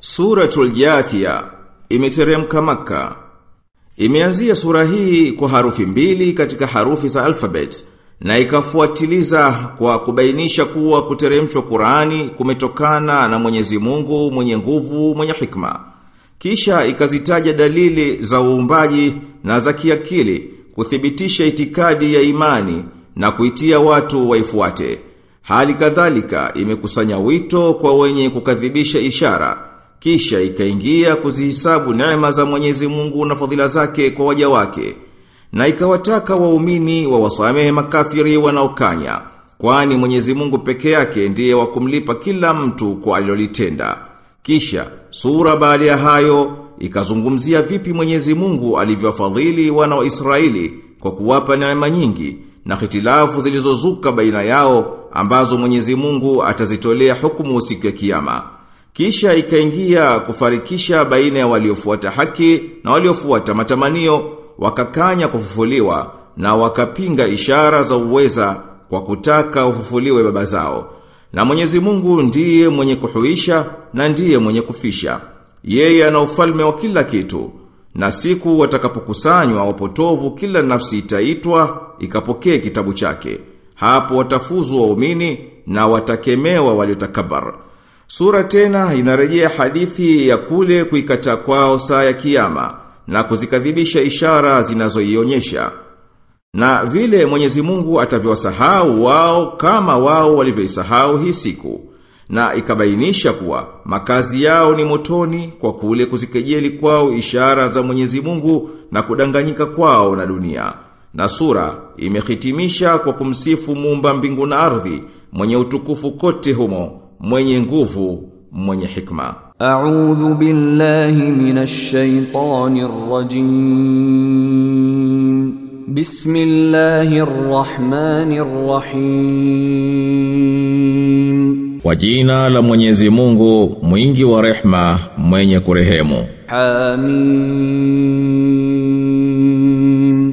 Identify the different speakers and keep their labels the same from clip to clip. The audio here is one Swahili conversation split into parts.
Speaker 1: Suratul Jathia imeteremka maka Imeanzia sura hii kwa harufi mbili katika harufi za alfabet na ikafuatiliza kwa kubainisha kuwa kuteremshwa Qur'ani kumetokana na Mwenyezi Mungu mwenye nguvu mwenye hikma. Kisha ikazitaja dalili za uumbaji na za kiakili kuthibitisha itikadi ya imani na kuitia watu waifuate. Hali kadhalika imekusanya wito kwa wenye kukadhibisha ishara. Kisha ikaingia kuzihisabu neema za Mwenyezi Mungu na fadhila zake kwa waja wake. Na ikawataka waumini wa wasamehe makafiri wanaokanya. Kwani Mwenyezi Mungu peke yake ndiye wa kumlipa kila mtu kwa alilolitenda. Kisha sura baada ya hayo ikazungumzia vipi Mwenyezi Mungu alivyowafadhili wana wa Israeli kwa kuwapa neema nyingi na hitilafu zilizozuka baina yao ambazo Mwenyezi Mungu atazitolea hukumu siku ya kiyama. Kisha ikaingia kufarikisha baina ya waliofuata haki na waliofuata matamanio, wakakanya kufufuliwa na wakapinga ishara za uweza kwa kutaka ufufuliwe baba zao. Na Mwenyezi Mungu ndiye mwenye kuhuisha na ndiye mwenye kufisha. Yeye ana ufalme wa kila kitu. Na siku watakapokusanywa wapotovu kila nafsi itaitwa ikapokee kitabu chake. Hapo watafuzu waumini na watakemewa waliotakabar. Sura tena inarejea hadithi ya kule kuikata kwao saa ya kiyama na kuzikadhibisha ishara zinazoionyesha. Na vile Mwenyezi Mungu atavyowasahau wao kama wao walivyoisahau hii siku. Na ikabainisha kuwa makazi yao ni motoni kwa kule kuzikejeli kwao ishara za Mwenyezi Mungu na kudanganyika kwao na dunia. Na sura imehitimisha kwa kumsifu muumba mbingu na ardhi mwenye utukufu kote humo, mwenye nguvu mwenye hikma.
Speaker 2: A'udhu billahi minash shaitanir rajim. Bismillahir rahmanir rahim.
Speaker 1: Kwa jina la Mwenyezi Mungu mwingi wa rehma mwenye kurehemu.
Speaker 2: Amin.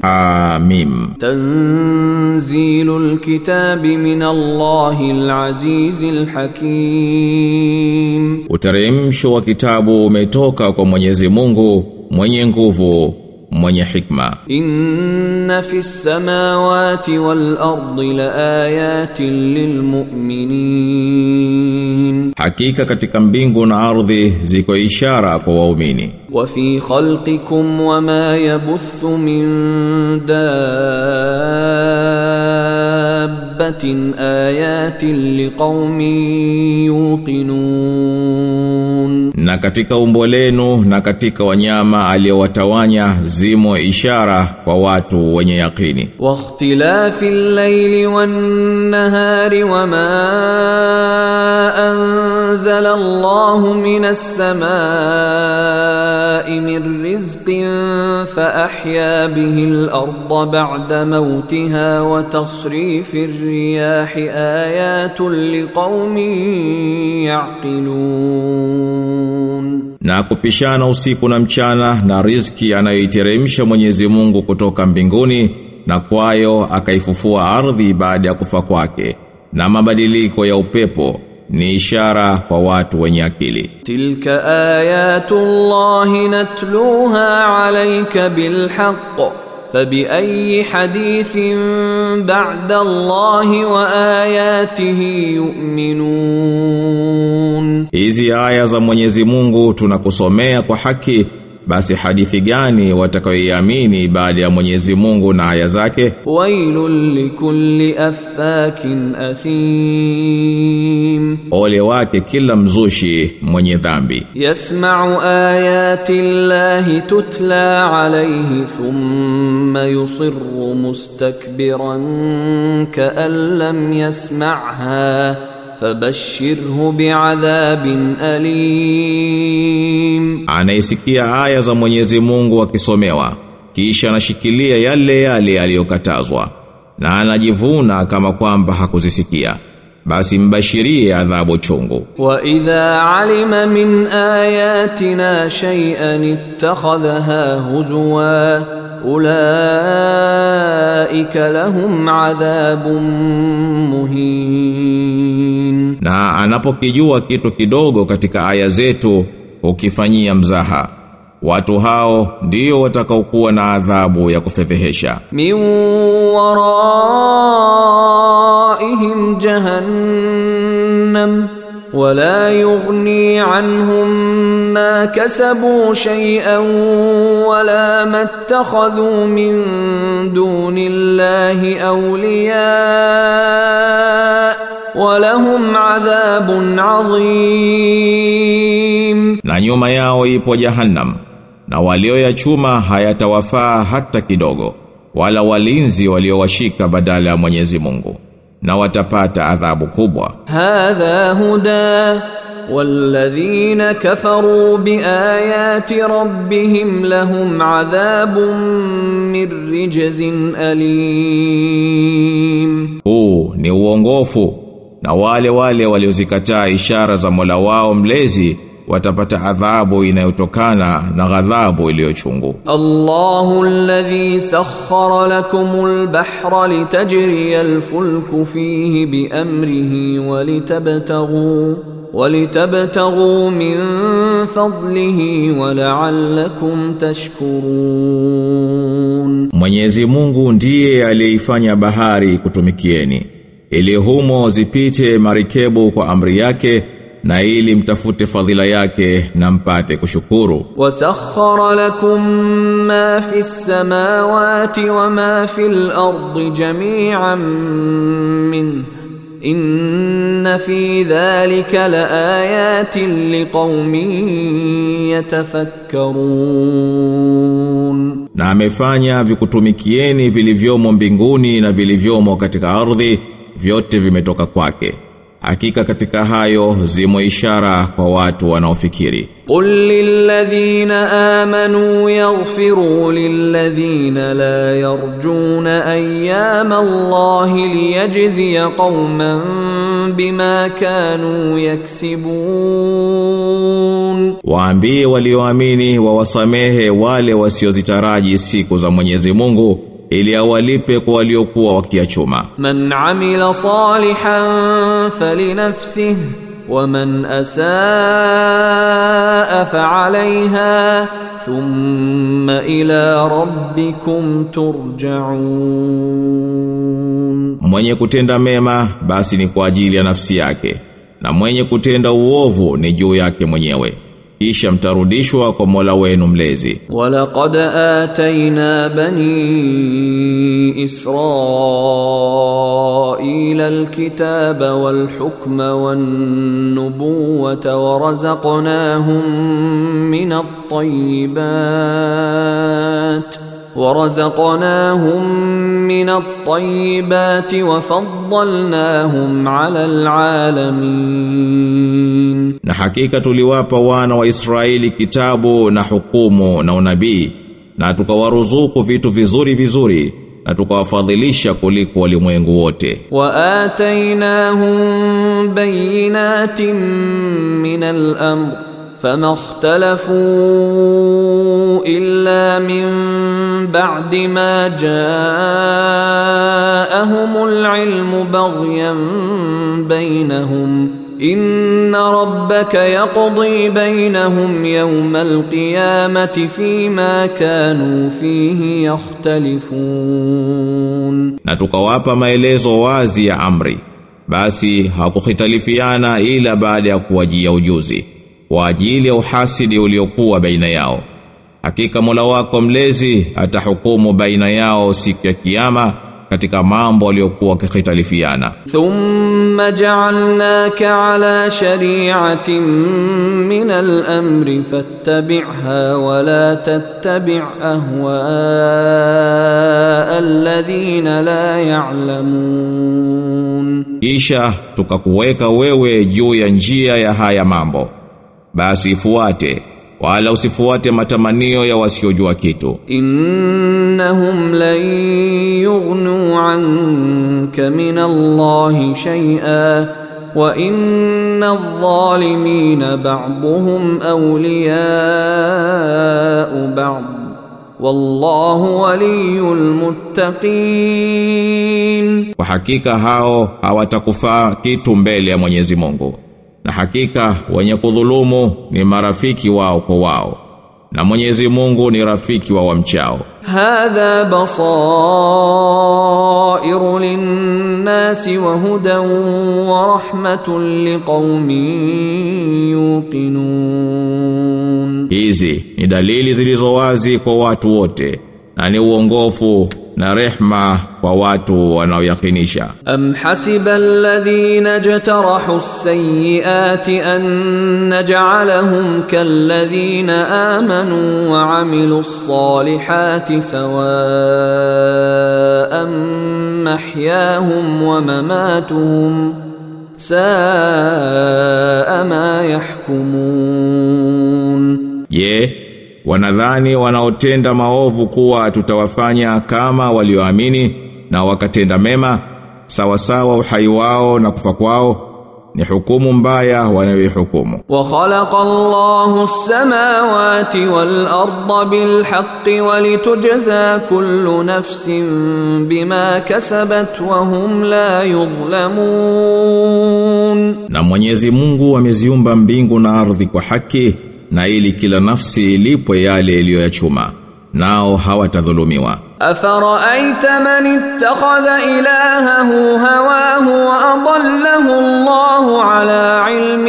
Speaker 1: Amin.
Speaker 2: Tanzilul kitabi min Allahil azizil hakim.
Speaker 1: Uteremsho wa kitabu umetoka kwa Mwenyezi Mungu mwenye nguvu mwenye hikma.
Speaker 2: Inna fis samawati wal ardi laayatin lilmu'minin
Speaker 1: hakika katika mbingu na ardhi ziko ishara kwa waumini.
Speaker 2: Wa fi khalqikum wama yabuthu min daa دابة آيات لقوم يوقنون
Speaker 1: Na katika umbo lenu na katika wanyama aliyowatawanya zimo ishara kwa watu wenye yakini.
Speaker 2: واختلاف الليل anzala الله من السماء من رزق fa به bihi بعد موتها وتصريف الرياح wa لقوم يعقلون.
Speaker 1: Na kupishana usiku na mchana na rizki anayoiteremsha Mwenyezi Mungu kutoka mbinguni na kwayo akaifufua ardhi baada ya kufa kwake na mabadiliko ya upepo ni ishara kwa watu wenye akili.
Speaker 2: Tilka ayatullahi natluha alayka bilhaq fabi ayi hadithin ba'da Allahi wa ayatihi yu'minun,
Speaker 1: hizi aya za Mwenyezi Mungu tunakusomea kwa haki basi hadithi gani watakayoiamini baada ya Mwenyezi Mungu na aya zake?
Speaker 2: Wailul likulli affakin athim,
Speaker 1: ole wake kila mzushi mwenye dhambi.
Speaker 2: Yasma'u ayati llahi tutla alayhi thumma yusirru mustakbiran ka'an lam yasma'ha fabashirhu biadhabin alim,
Speaker 1: anaisikia aya za Mwenyezi Mungu akisomewa kisha anashikilia yale yale aliyokatazwa na anajivuna kama kwamba hakuzisikia. Basi mbashirie adhabu chungu.
Speaker 2: Wa idha alima min ayatina shay'an ittakhadha huzwa ulaika lahum adhabun muhin
Speaker 1: na anapokijua kitu kidogo katika aya zetu ukifanyia mzaha. Watu hao ndio watakaokuwa na adhabu ya kufedhehesha.
Speaker 2: Min waraihim jahannam wala yughni anhum ma kasabu shay'an wala mattakhadhu min dunillahi awliya الله اولياء ولهم عذاب عظيم
Speaker 1: na nyuma yao ipo jahannam na walioyachuma hayatawafaa hata kidogo wala walinzi waliowashika badala ya Mwenyezi Mungu na watapata adhabu kubwa
Speaker 2: هذا هدى والذين كفروا بآيات ربهم لهم عذاب من رجز أليم
Speaker 1: huu ni uongofu na wale wale waliozikataa ishara za Mola wao mlezi watapata adhabu inayotokana na ghadhabu iliyochungu.
Speaker 2: Allahu alladhi sakhkhara lakumul bahra litajriya alfulku fihi bi amrihi wa litabtaghu min fadlihi wala'allakum tashkurun.
Speaker 1: Mwenyezi Mungu ndiye aliyeifanya bahari kutumikieni ili humo zipite marikebu kwa amri yake na ili mtafute fadhila yake na mpate kushukuru.
Speaker 2: Wasakhkhara lakum ma fi samawati wa ma fi al-ardi jami'an min inna fi dhalika laayatin liqaumin yatafakkarun,
Speaker 1: na amefanya vikutumikieni vilivyomo mbinguni na vilivyomo katika ardhi vyote vimetoka kwake Hakika katika hayo zimo ishara kwa watu wanaofikiri.
Speaker 2: Qul lilladhina amanu yaghfiru lilladhina la yarjuna ayyama Allahi liyajzi qauman bima kanu yaksibun.
Speaker 1: Waambie walioamini wawasamehe wale wasiozitaraji siku za Mwenyezi Mungu ili awalipe kwa waliokuwa wakiachuma
Speaker 2: من عمل صالحا فلنفسه ومن أساء فعليها ثم إلى ربكم ترجعون
Speaker 1: mwenye kutenda mema basi ni kwa ajili ya nafsi yake na mwenye kutenda uovu ni juu yake mwenyewe kisha mtarudishwa kwa Mola wenu mlezi.
Speaker 2: Walaqad atayna bani Israila alkitaba walhukma wannubuwata warazaqnahum min at-tayyibat ورزقناهم من الطيبات وفضلناهم على العالمين
Speaker 1: na hakika tuliwapa wana wa Israeli kitabu na hukumu na unabii na tukawaruzuku vitu vizuri vizuri na tukawafadhilisha kuliko walimwengu wote
Speaker 2: وآتيناهم بينات من الأمر فما اختلفوا إلا من بعد ما جاءهم العلم بغيا بينهم إن ربك يقضي بينهم يوم القيامة فيما كانوا فيه يختلفون
Speaker 1: na tukawapa maelezo wazi ya amri basi hakukhitalifiana ila baada ya kuwajia ujuzi kwa ajili ya uhasidi uliokuwa baina yao hakika Mola wako mlezi atahukumu baina yao siku ya kiyama katika mambo waliokuwa wakihitalifiana.
Speaker 2: Thumma ja'alnaka ala shari'atin min al-amri fattabi'ha wa la tattabi' ahwa'a alladhina la ya'lamun.
Speaker 1: Kisha tukakuweka wewe juu ya njia ya haya mambo. Basi ifuate wala usifuate matamanio ya wasiojua kitu.
Speaker 2: Innahum lan yughnu anka min allah shay'a wa inna adh-dhalimina ba'dhum awliya'u ba'd wallahu waliyul muttaqin.
Speaker 1: Kwa hakika hao hawatakufaa kitu mbele ya Mwenyezi Mungu na hakika wenye kudhulumu ni marafiki wao kwa wao na Mwenyezi Mungu ni rafiki wa wamchao.
Speaker 2: Hadha basairu linnasi wa hudan wa rahmatun liqaumin yuqinun,
Speaker 1: hizi ni dalili zilizo wazi kwa watu wote na ni uongofu na rehma kwa watu wanaoyakinisha
Speaker 2: أم حسب الذين اجترحوا السيئات أن نجعلهم كالذين آمنوا وعملوا الصالحات سواء محياهم ومماتهم ساء ما يحكمون
Speaker 1: Je, wanadhani wanaotenda maovu kuwa tutawafanya kama walioamini na wakatenda mema sawa sawa uhai wao na kufa kwao ni hukumu mbaya wanayoihukumu.
Speaker 2: Wa khalaqa Allahu as-samawati wal-ardha bil haqqi wa litujza kullu nafsin bima kasabat wa hum la yudhlamun.
Speaker 1: Na Mwenyezi Mungu ameziumba mbingu na ardhi kwa haki na ili kila nafsi ilipwe yale iliyoyachuma nao hawatadhulumiwa
Speaker 2: أفرأيت من اتخذ إلهه هواه وأضله الله على علم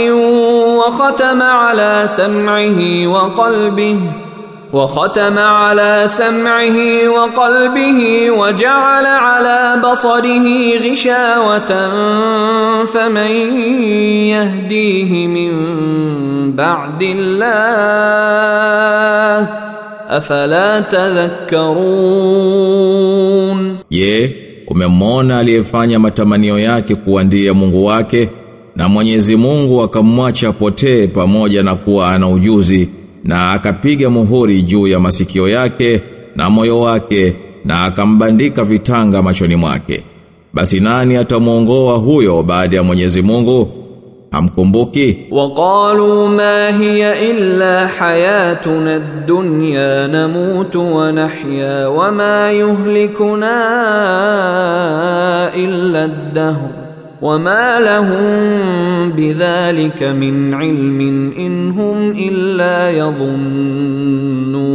Speaker 2: وختم على سمعه وقلبه وختم على سمعه وقلبه وجعل على بصره غشاوة فمن يهديه من بعد الله أفلا تذكرون
Speaker 1: Je, umemwona aliyefanya matamanio yake kuwa ndiye Mungu wake na Mwenyezi Mungu akamwacha potee pamoja na kuwa ana ujuzi na akapiga muhuri juu ya masikio yake na moyo wake na akambandika vitanga machoni mwake. Basi nani atamuongoa huyo baada ya Mwenyezi Mungu? Hamkumbuki?
Speaker 2: Waqalu ma hiya illa hayatuna ad-dunya namutu wa nahya wa ma yuhlikuna illa ad-dahr wama lahum bidhalika min ilmin in hum illa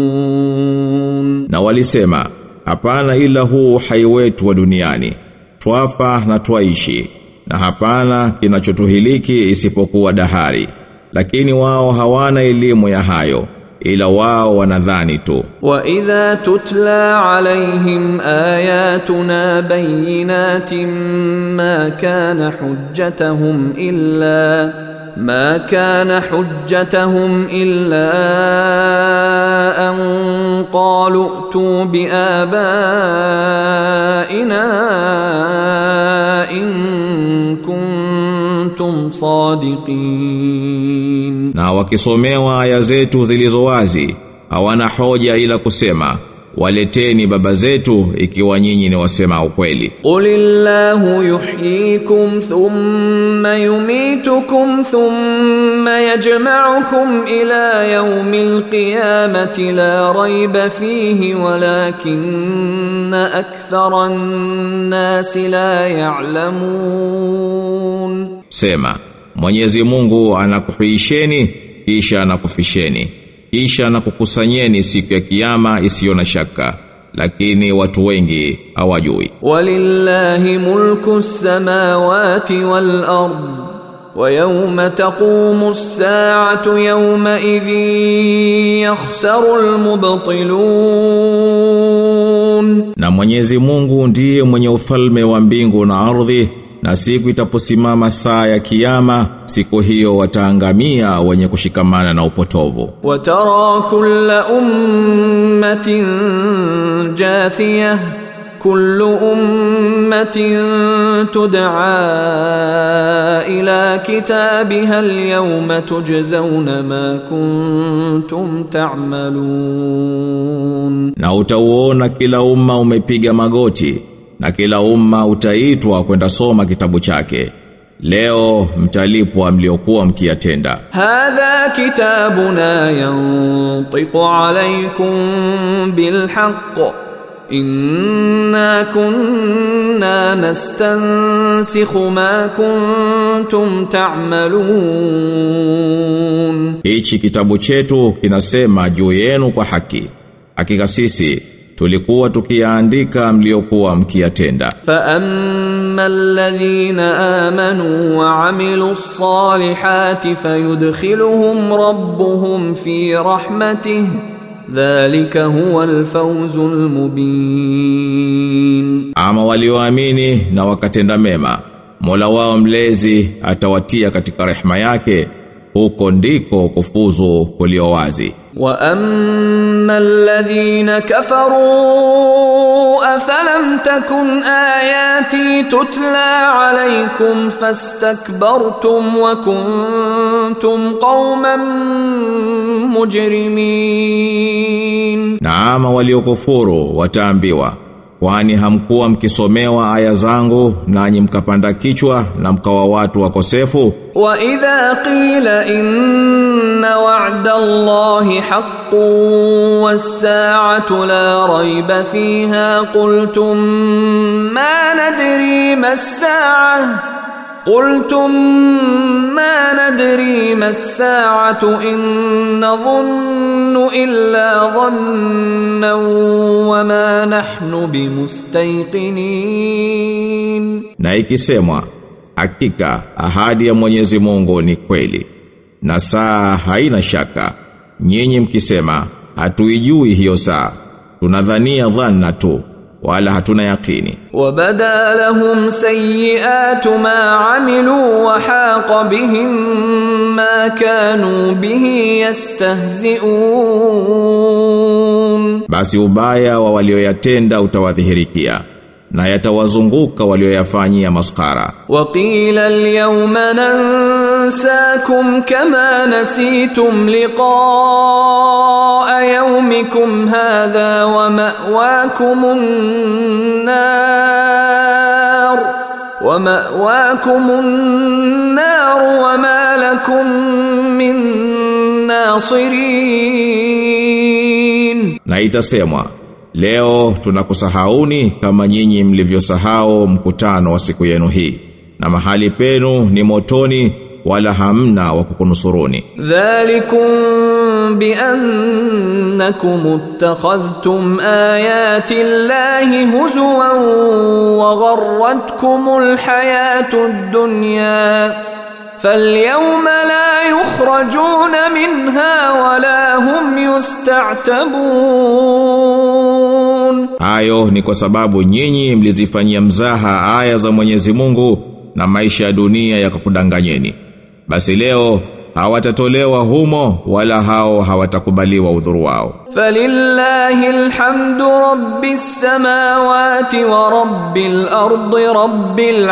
Speaker 2: yadhunnun
Speaker 1: na walisema hapana ila huu hai wetu wa duniani. Twafa na twaishi. Na hapana kinachotuhiliki isipokuwa dahari. Lakini wao hawana elimu ya hayo. Ila wao wanadhani tu.
Speaker 2: وإذا تتلى عليهم آياتنا بينات ما كان حجتهم إلا ما كان حجتهم إلا أن قالوا ائتوا بآبائنا إن كنتم صادقين
Speaker 1: na wakisomewa aya zetu zilizowazi hawana hoja ila kusema waleteni baba zetu ikiwa nyinyi ni wasema ukweli.
Speaker 2: Qulillahu yuhyikum thumma yumitukum thumma yajma'ukum ila yawmil qiyamati la rayba fihi walakinna aktharan nasi la ya'lamun.
Speaker 1: Sema Mwenyezi Mungu anakuhuisheni kisha anakufisheni kisha anakukusanyeni siku ya kiyama isiyo na shaka lakini watu wengi hawajui.
Speaker 2: ولله ملك السماوات والأرض ويوم تقوم الساعة يومئذ يخسر المبطلون
Speaker 1: Na Mwenyezi Mungu ndiye mwenye ufalme wa mbingu na ardhi na siku itaposimama saa ya kiyama siku hiyo wataangamia wenye kushikamana na upotovu.
Speaker 2: Watara kulla ummatin jathiyah kullu ummatin tud'a ila kitabiha alyawma tujzauna ma kuntum ta'malun.
Speaker 1: Na utauona kila umma umepiga magoti na kila umma utaitwa kwenda soma kitabu chake. Leo mtalipwa mliokuwa mkiyatenda.
Speaker 2: Hadha kitabuna yantiqu alaykum bilhaq. Inna kunna nastansikhu ma kuntum ta'malun.
Speaker 1: Hichi kitabu chetu kinasema juu yenu kwa haki. Hakika sisi tulikuwa tukiaandika mliokuwa mkiatenda
Speaker 2: fa ammalladhina amanu wa amilus salihati fayudkhiluhum rabbuhum fi rahmatihi dhalika huwa alfawzul mubin
Speaker 1: ama walioamini na wakatenda mema Mola wao mlezi atawatia katika rehema yake huko ndiko kufuzu kulio wazi.
Speaker 2: واما الذين كفروا افلم تكن اياتي تتلى عليكم فاستكبرتم وكنتم قوما مجرمين.
Speaker 1: ama waliokufuru wataambiwa, Kwani hamkuwa mkisomewa aya zangu nanyi mkapanda kichwa na mkawa watu wakosefu?
Speaker 2: Wa idha qila inna wa'da Allahi haqqun was-sa'atu la rayba fiha qultum ma nadri mas-sa'ah. قلتم ما ندري ما الساعه ان نظن الا ظنا وما نحن بمستيقنين
Speaker 1: na ikisemwa hakika ahadi ya Mwenyezi Mungu ni kweli na saa haina shaka nyinyi mkisema hatuijui hiyo saa tunadhania dhanna tu wala hatuna yaqini.
Speaker 2: Wabada lahum sayiatu ma amilu wa haqa bihim ma kanu bihi yastahzi'un.
Speaker 1: Basi ubaya wa walioyatenda utawadhihirikia na yatawazunguka walioyafanyia maskara
Speaker 2: waqila alyawma nansakum kama nasitum liqaa. يومكم هذا ومأواكم النار ومأواكم النار وما لكم من ناصرين
Speaker 1: na itasemwa leo tunakusahauni kama nyinyi mlivyosahau mkutano wa siku yenu hii na mahali penu ni motoni wala hamna wa kukunusuruni
Speaker 2: ذلكم بأنكم اتخذتم آيات الله هزوا وغرتكم الحياة الدنيا فاليوم لا يخرجون منها ولا هم يستعتبون
Speaker 1: hayo ni kwa sababu nyinyi mlizifanyia mzaha aya za Mwenyezi Mungu na maisha ya dunia yakakudanganyeni basi leo hawatatolewa humo wala hao hawatakubaliwa udhuru wao.
Speaker 2: Falillahi alhamdu rabbis samawati wa rabbil ardi rabbil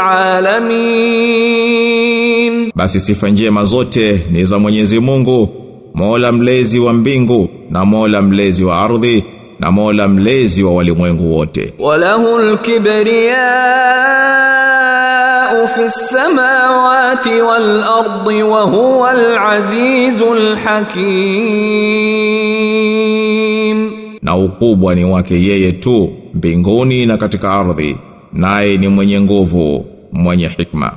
Speaker 2: alamin.
Speaker 1: Basi sifa njema zote ni za Mwenyezi Mungu Mola mlezi wa mbingu na Mola mlezi wa ardhi na Mola mlezi wa walimwengu wote.
Speaker 2: Walahul kibriya fi samawati wal ardi wa huwa al azizul hakim,
Speaker 1: na ukubwa ni wake yeye tu mbinguni na katika ardhi, naye ni mwenye nguvu mwenye hikma.